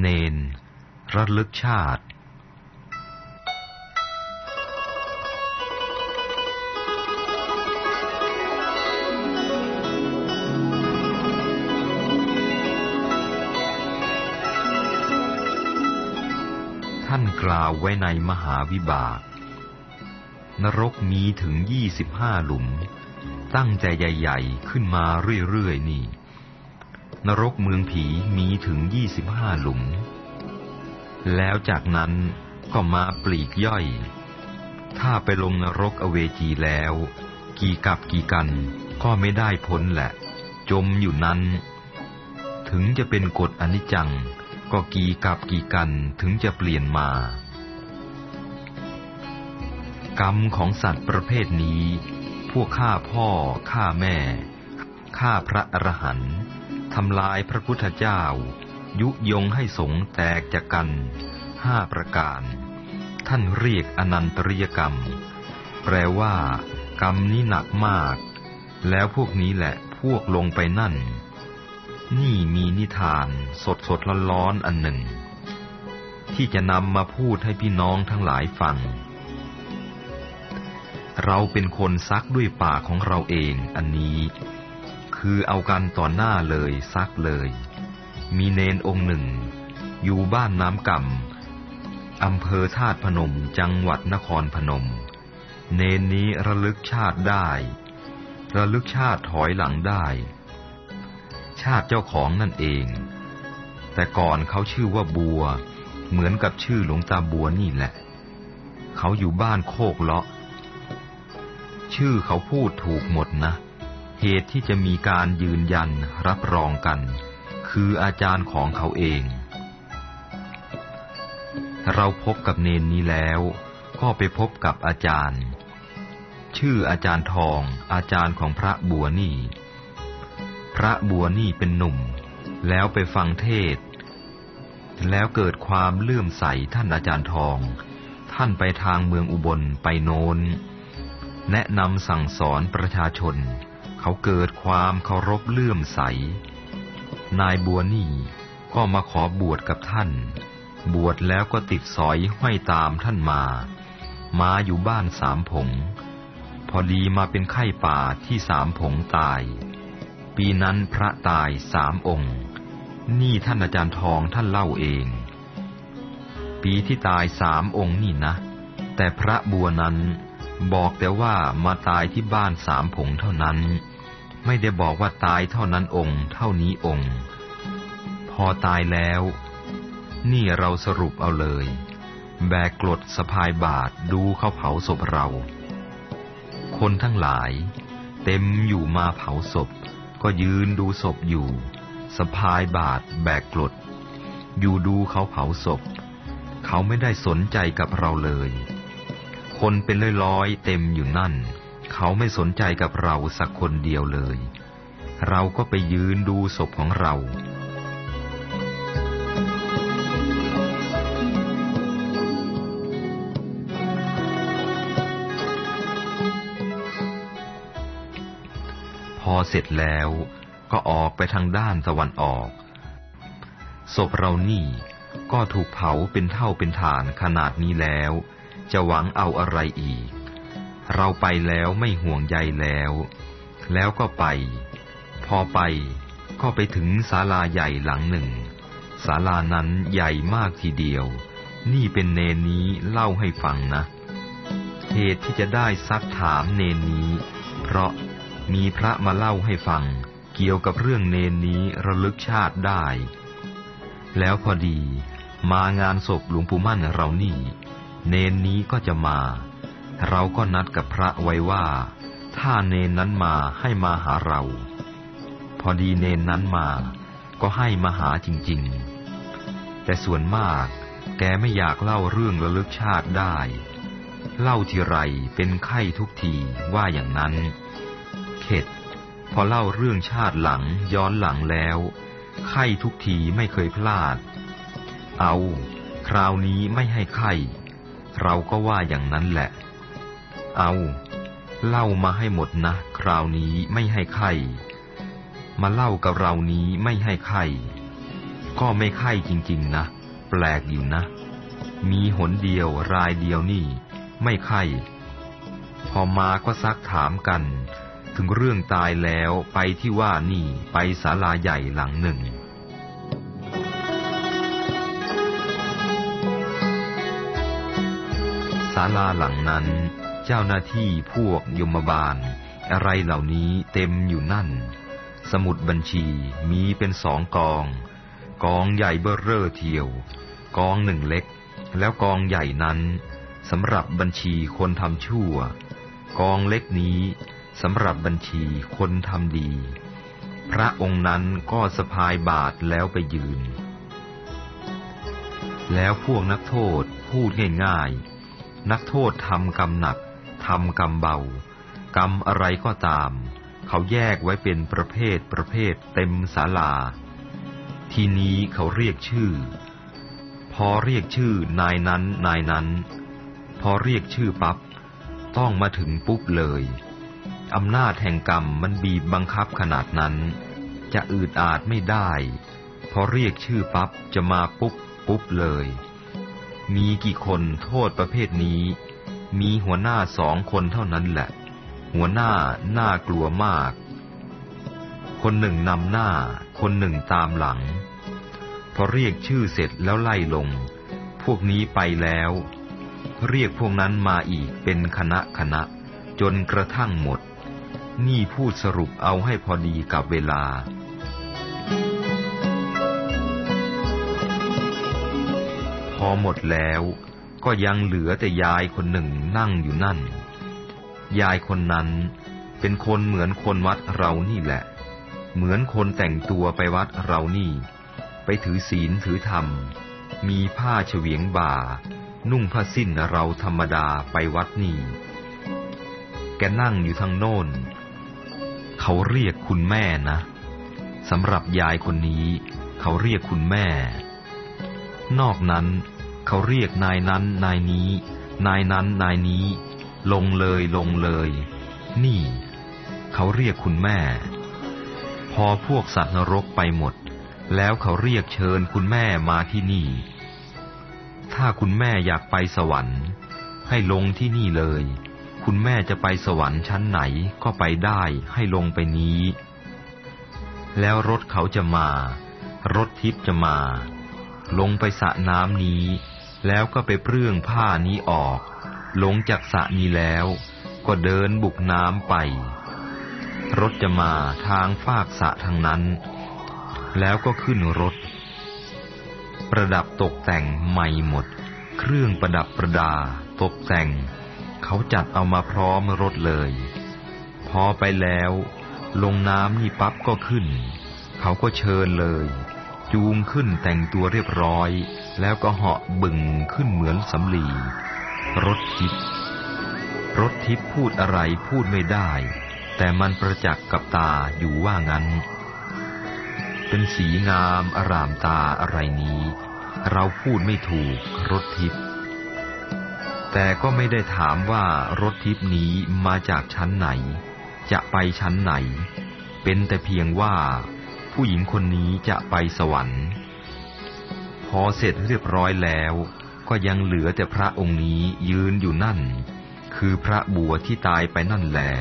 เนนระลึกชาติ ท่านกล่าวไว้ในมหาวิบาก นรกมีถึงยี่สิบห้าหลุม ตั้งใจใหญ่ ๆ ขึ้นมาเรื่อย ๆ นี่ นรกเมืองผีมีถึงยี่สิบห้าหลุม แล้วจากนั้นก็มาปลีกย่อย ถ้าไปลงนรกอเวจีแล้ว กี่กับกี่กันก็ไม่ได้พ้นแหละ จมอยู่นั้น ถึงจะเป็นกฎอนิจจัง ก็กี่กับกี่กันถึงจะเปลี่ยนมา กรรมของสัตว์ประเภทนี้ พวกฆ่าพ่อฆ่าแม่ฆ่าพระอรหันต์ ทำลายพระพุทธเจ้า ยุยงให้สงแตกจากกันห้าประการ ท่านเรียกอนันตริยกรรม แปลว่า กรรมนี้หนักมาก แล้วพวกนี้แหละพวกลงไปนั่น นี่มีนิทานสดสดร้อนๆอันหนึ่ง ที่จะนำมาพูดให้พี่น้องทั้งหลายฟัง เราเป็นคนซักด้วยปากของเราเองอันนี้ คือเอากันต่อหน้าเลยซักเลย มีเนนองค์หนึ่ง อยู่บ้านน้ำก่ำอำเภอธาตุพนมจังหวัดนครพนม เนนนี้ระลึกชาติได้ ระลึกชาติถอยหลังได้ ชาติเจ้าของนั่นเอง แต่ก่อนเขาชื่อว่าบัว เหมือนกับชื่อหลวงตาบัวนี่แหละ เขาอยู่บ้านโคกเลาะ ชื่อเขาพูดถูกหมดนะ เหตุที่จะมีการยืนยันรับรองกัน คืออาจารย์ของเขาเอง เราพบกับเนนนี้แล้วก็ไปพบกับอาจารย์ ชื่ออาจารย์ทอง อาจารย์ของพระบัวนี่ พระบัวนี่เป็นหนุ่ม แล้วไปฟังเทศ แล้วเกิดความเลื่อมใสท่านอาจารย์ทอง ท่านไปทางเมืองอุบลไปโน้น แนะนำสั่งสอนประชาชน เขาเกิดความเคารพเลื่อมใส นายบัวนี่ก็มาขอบวชกับท่าน บวชแล้วก็ติดสอยห้อยตามท่านมา มาอยู่บ้านสามผง พอดีมาเป็นไข้ป่าที่สามผงตาย ปีนั้นพระตายสามองค์ นี่ท่านอาจารย์ทองท่านเล่าเอง ปีที่ตายสามองค์นี่นะ แต่พระบัวนั้นบอกแต่ว่ามาตายที่บ้านสามผงเท่านั้น ไม่ได้บอกว่าตายเท่านั้นองค์ เท่านี้องค์ พอตายแล้ว นี่เราสรุปเอาเลย แบกกรดสะพายบาทดูเขาเผาศพเรา คนทั้งหลาย เต็มอยู่มาเผาศพ ก็ยืนดูศพอยู่สะพายบาทแบกกรดอยู่ดูเขาเผาศพ เขาไม่ได้สนใจกับเราเลย คนเป็นร้อยๆเต็มอยู่นั่น เขาไม่สนใจกับเราสักคนเดียวเลย เราก็ไปยืนดูศพของเรา พอเสร็จแล้วก็ออกไปทางด้านตะวันออก ศพเรานี่ก็ถูกเผาเป็นเท่าเป็นฐานขนาดนี้แล้ว จะหวังเอาอะไรอีก เราไปแล้วไม่ห่วงใยแล้ว แล้วก็ไป พอไปก็ไปถึงศาลาใหญ่หลังหนึ่งศาลานั้นใหญ่มากทีเดียว นี่เป็นเนนี้เล่าให้ฟังนะ เหตุที่จะได้ซักถามเนนี้ เพราะมีพระมาเล่าให้ฟัง เกี่ยวกับเรื่องเนนนี้ระลึกชาติได้ แล้วพอดี มางานศพหลวงปู่มั่นเรานี่ เนนนี้ก็จะมา เราก็นัดกับพระไว้ว่า ถ้าเนนนั้นมาให้มาหาเรา พอดีเนนนั้นมา ก็ให้มาหาจริง ๆ แต่ส่วนมากแกไม่อยากเล่าเรื่องระลึกชาติได้ เล่าทีไรเป็นไข้ทุกทีว่าอย่างนั้น เข็ด พอเล่าเรื่องชาติหลังย้อนหลังแล้วไข้ทุกทีไม่เคยพลาด เอา คราวนี้ไม่ให้ไข้ เราก็ว่าอย่างนั้นแหละ เอาเล่ามาให้หมดนะ คราวนี้ไม่ให้ไข้มาเล่ากับเรานี้ไม่ให้ไข้ก็ไม่ไข้จริงๆนะ แปลกอยู่นะ มีหนเดียวรายเดียวนี่ ไม่ไข้พอมาก็ซักถามกัน ถึงเรื่องตายแล้วไปที่ว่านี่ไปศาลาใหญ่หลังหนึ่งศาลาหลังนั้น เจ้าหน้าที่พวกยมบาล อะไรเหล่านี้เต็มอยู่นั่น สมุดบัญชีมีเป็นสองกอง กองใหญ่เบ้อเร่อเทียว กองหนึ่งเล็ก แล้วกองใหญ่นั้นสำหรับบัญชีคนทำชั่ว กองเล็กนี้สำหรับบัญชีคนทำดี พระองค์นั้นก็สะพายบาทแล้วไปยืน แล้วพวกนักโทษพูดง่ายๆ นักโทษทำกรรมหนัก ทำกรรมเบา กรรมอะไรก็ตาม เขาแยกไว้เป็นประเภทประเภทเต็มศาลา ทีนี้เขาเรียกชื่อ พอเรียกชื่อนายนั้นนายนั้น พอเรียกชื่อปับ๊บต้องมาถึงปุ๊บเลยอำนาจแห่งกรรมมันบีบบังคับขนาดนั้น จะอืดอาดไม่ได้ พอเรียกชื่อปับ๊บจะมาปุ๊บปุ๊บเลย มีกี่คนโทษประเภทนี้ มีหัวหน้าสองคนเท่านั้นแหละ หัวหน้าน่ากลัวมาก คนหนึ่งนำหน้า คนหนึ่งตามหลัง พอเรียกชื่อเสร็จแล้วไล่ลง พวกนี้ไปแล้ว เรียกพวกนั้นมาอีกเป็นคณะคณะ จนกระทั่งหมด นี่พูดสรุปเอาให้พอดีกับเวลาพอหมดแล้ว ก็ยังเหลือแต่ยายคนหนึ่งนั่งอยู่นั่น ยายคนนั้นเป็นคนเหมือนคนวัดเรานี่แหละ เหมือนคนแต่งตัวไปวัดเรานี่ ไปถือศีลถือธรรม มีผ้าเฉวียงบ่า นุ่งผ้าสิ้นเราธรรมดาไปวัดนี่ แกนั่งอยู่ทางโน้น เขาเรียกคุณแม่นะสำหรับยายคนนี้ เขาเรียกคุณแม่ นอกนั้น เขาเรียกนายนั้นนายนี้ นายนั้นนายนี้ ลงเลยลงเลย นี่ เขาเรียกคุณแม่ พอพวกสัตว์นรกไปหมด แล้วเขาเรียกเชิญคุณแม่มาที่นี่ ถ้าคุณแม่อยากไปสวรรค์ ให้ลงที่นี่เลย คุณแม่จะไปสวรรค์ชั้นไหนก็ไปได้ให้ลงไปนี้ แล้วรถเขาจะมา รถทิพย์จะมาลงไปสระน้ำนี้ แล้วก็ไปเปลื้องผ้านี้ออก ลงจากสระนี้แล้วก็เดินบุกน้ำไป รถจะมาทางฟากสะทางนั้น แล้วก็ขึ้นรถ ประดับตกแต่งใหม่หมด เครื่องประดับประดา ตกแต่ง เขาจัดเอามาพร้อมรถเลย พอไปแล้ว ลงน้ำนี่ปั๊บก็ขึ้น เขาก็เชิญเลย จูงขึ้นแต่งตัวเรียบร้อย แล้วก็เหาะบึงขึ้นเหมือนสำลีรถทิพย์รถทิพย์พูดอะไรพูดไม่ได้ แต่มันประจักษ์กับตาอยู่ว่างั้น เป็นสีงามอารามตาอะไรนี้ เราพูดไม่ถูกรถทิพย์แต่ก็ไม่ได้ถามว่ารถทิพย์นี้มาจากชั้นไหน จะไปชั้นไหน เป็นแต่เพียงว่า ผู้หญิงคนนี้จะไปสวรรค์ พอเสร็จเรียบร้อยแล้ว ก็ยังเหลือแต่พระองค์นี้ยืนอยู่นั่น คือพระบัวที่ตายไปนั่นแหละ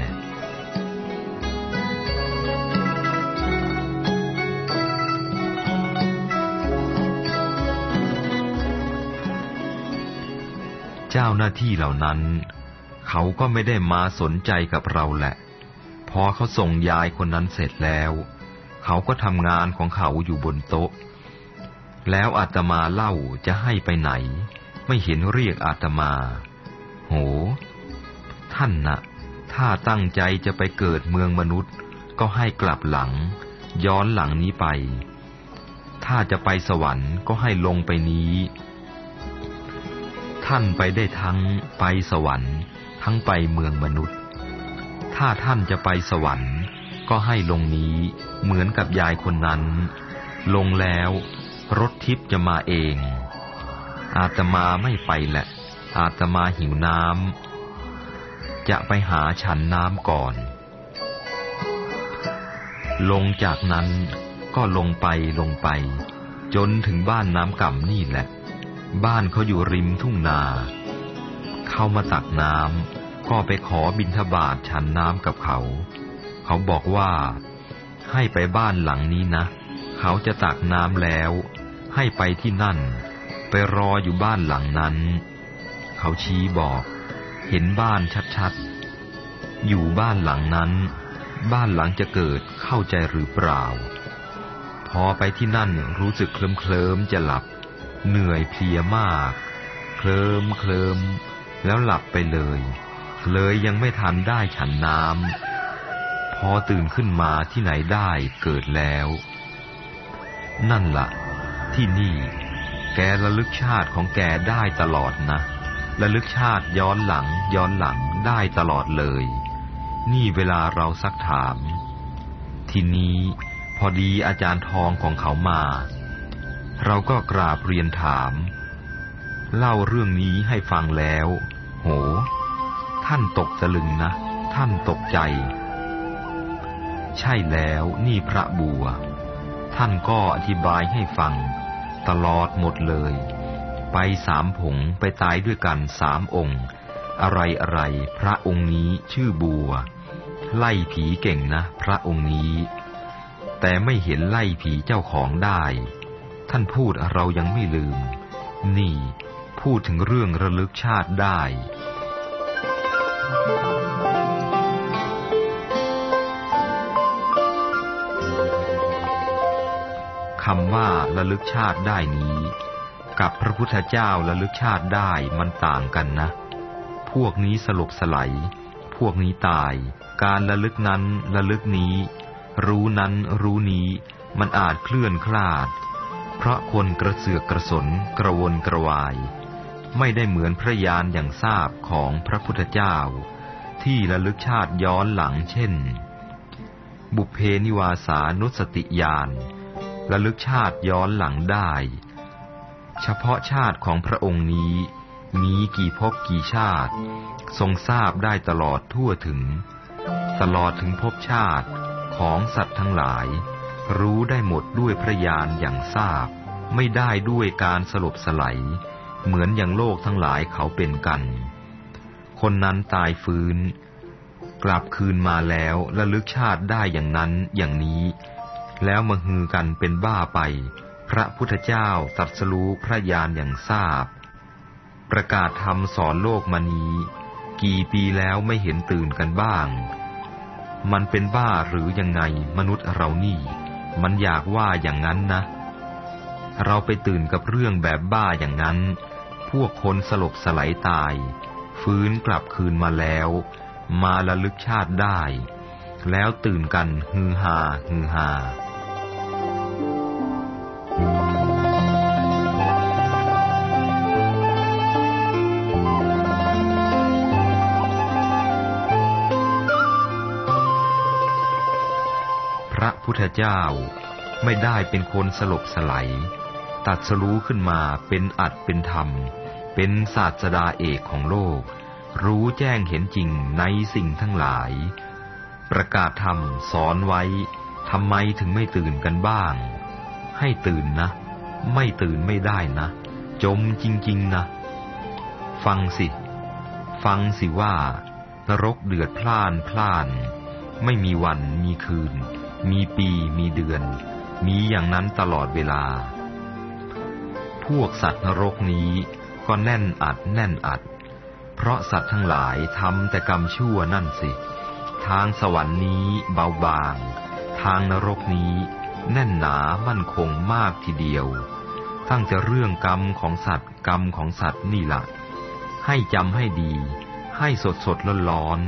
เจ้าหน้าที่เหล่านั้น เขาก็ไม่ได้มาสนใจกับเราแหละ พอเขาส่งยายคนนั้นเสร็จแล้ว เขาก็ทำงานของเขาอยู่บนโต๊ะ แล้วอาตมาเล่าจะให้ไปไหน ไม่เห็นเรียกอาตมา โห ท่านนะถ้าตั้งใจจะไปเกิดเมืองมนุษย์ ก็ให้กลับหลัง ย้อนหลังนี้ไป ถ้าจะไปสวรรค์ก็ให้ลงไปนี้ ท่านไปได้ทั้งไปสวรรค์ ทั้งไปเมืองมนุษย์ ถ้าท่านจะไปสวรรค์ ก็ให้ลงนี้เหมือนกับยายคนนั้น ลงแล้วรถทิพย์จะมาเอง อาตมาไม่ไปแหละ อาตมาหิวน้ำจะไปหาฉันน้ำก่อน ลงจากนั้นก็ลงไปลงไป จนถึงบ้านน้ำก่ำนี่แหละ บ้านเขาอยู่ริมทุ่งนา เข้ามาตักน้ำก็ไปขอบินทบาทฉันน้ำกับเขา เขาบอกว่า ให้ไปบ้านหลังนี้นะ เขาจะตักน้ำแล้ว ให้ไปที่นั่น ไปรออยู่บ้านหลังนั้น เขาชี้บอก เห็นบ้านชัดๆ อยู่บ้านหลังนั้น บ้านหลังจะเกิดเข้าใจหรือเปล่า พอไปที่นั่นรู้สึกเคลิ้มเคลิมจะหลับ เหนื่อยเพลียมาก เคลิ้มเคลิมแล้วหลับไปเลย เลยยังไม่ทันได้ฉันน้ำ พอตื่นขึ้นมาที่ไหนได้เกิดแล้ว นั่นละ่ะ ที่นี่ แกระลึกชาติของแกได้ตลอดนะระลึกชาติย้อนหลังย้อนหลังได้ตลอดเลย นี่เวลาเราซักถาม ทีนี้พอดีอาจารย์ทองของเขามา เราก็กราบเรียนถาม เล่าเรื่องนี้ให้ฟังแล้ว โห ท่านตกตะลึงนะ ท่านตกใจ ใช่แล้วนี่พระบัว ท่านก็อธิบายให้ฟัง ตลอดหมดเลย ไปสามผงไปตายด้วยกันสามองค์ อะไรอะไรพระองค์นี้ชื่อบัว ไล่ผีเก่งนะ พระองค์นี้ แต่ไม่เห็นไล่ผีเจ้าของได้ ท่านพูดเรายังไม่ลืม นี่ พูดถึงเรื่องระลึกชาติได้ำว่าระลึกชาติได้นี้ กับพระพุทธเจ้าระลึกชาติได้มันต่างกันนะ พวกนี้สลบสลายพวกนี้ตาย การระลึกนั้นระลึกนี้ รู้นั้นรู้นี้มันอาจเคลื่อนคลาด เพราะคนกระเสือกกระสนกระวนกระวาย ไม่ได้เหมือนพระยานอย่างทราบของพระพุทธเจ้า ที่ระลึกชาติย้อนหลังเช่น บุพเพนิวาสานุสติญาณ ระลึกชาติย้อนหลังได้ เฉพาะชาติของพระองค์นี้มีกี่ภพกี่ชาติ ทรงทราบได้ตลอดทั่วถึง ตลอดถึงภพชาติของสัตว์ทั้งหลาย รู้ได้หมดด้วยพระญาณอย่างทราบ ไม่ได้ด้วยการสลบสลายเหมือนอย่างโลกทั้งหลายเขาเป็นกัน คนนั้นตายฟื้น กลับคืนมาแล้วระลึกชาติได้อย่างนั้นอย่างนี้ แล้วมาฮือกันเป็นบ้าไป พระพุทธเจ้าตรัสรู้พระญาณอย่างทราบ ประกาศธรรมสอนโลกมานี้ กี่ปีแล้วไม่เห็นตื่นกันบ้าง มันเป็นบ้าหรือยังไงมนุษย์เรานี่ มันอยากว่าอย่างนั้นนะ เราไปตื่นกับเรื่องแบบบ้าอย่างนั้น พวกคนสลบสลายตาย ฟื้นกลับคืนมาแล้ว มาระลึกชาติได้แล้วตื่นกันฮือฮาฮือฮา พุทธเจ้าไม่ได้เป็นคนสลบสลายตัดสรู้ขึ้นมาเป็นอัดเป็นธรรม เป็นศาสดาเอกของโลก รู้แจ้งเห็นจริงในสิ่งทั้งหลาย ประกาศธรรมสอนไว้ทำไมถึงไม่ตื่นกันบ้าง ให้ตื่นนะ ไม่ตื่นไม่ได้นะ จมจริง ๆ นะ ฟังสิ ฟังสิว่านรกเดือดพล่านพล่าน ไม่มีวันมีคืน มีปีมีเดือน มีอย่างนั้นตลอดเวลา พวกสัตว์นรกนี้ก็แน่นอัดแน่นอัด เพราะสัตว์ทั้งหลายทำแต่กรรมชั่วนั่นสิ ทางสวรรค์นี้เบาบาง ทางนรกนี้แน่นหนามั่นคงมากทีเดียว ตั้งแต่เรื่องกรรมของสัตว์กรรมของสัตว์นี่ละให้จำให้ดี ให้สดสดร้อนร้อน